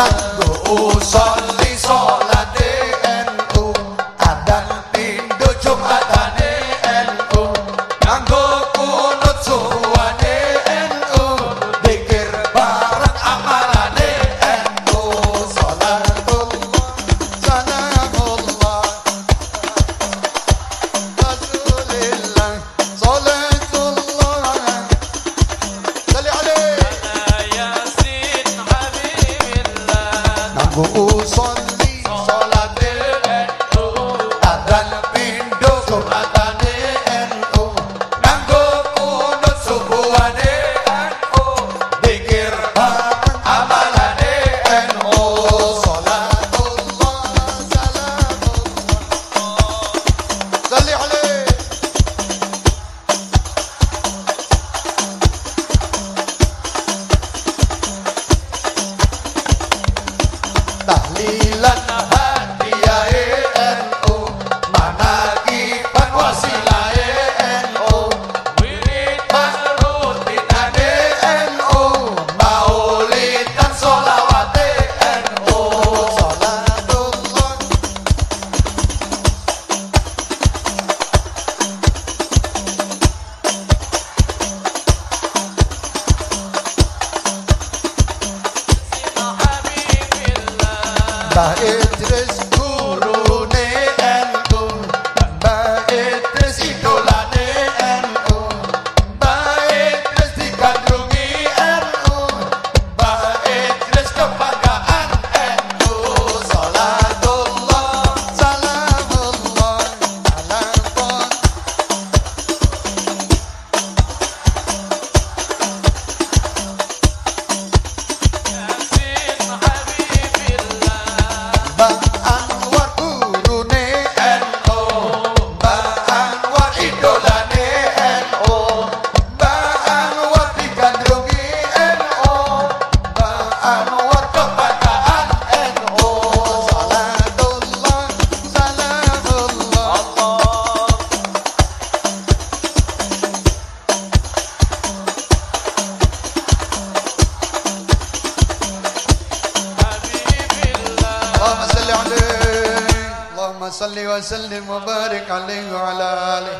kanggo usah disolat علي عليه تهليلك Para el tres عليه اللهم صل وسلم وبارك عليه وعلى آله